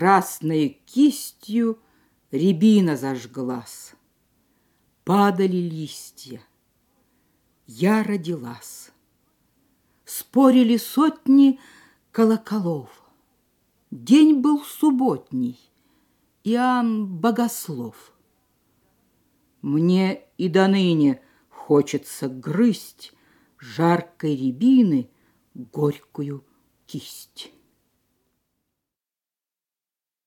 красной кистью рябина зажглась. Падали листья. Я родилась. Спорили сотни колоколов. День был субботний, Иоанн Богослов. Мне и до ныне хочется грызть Жаркой рябины горькую кисть.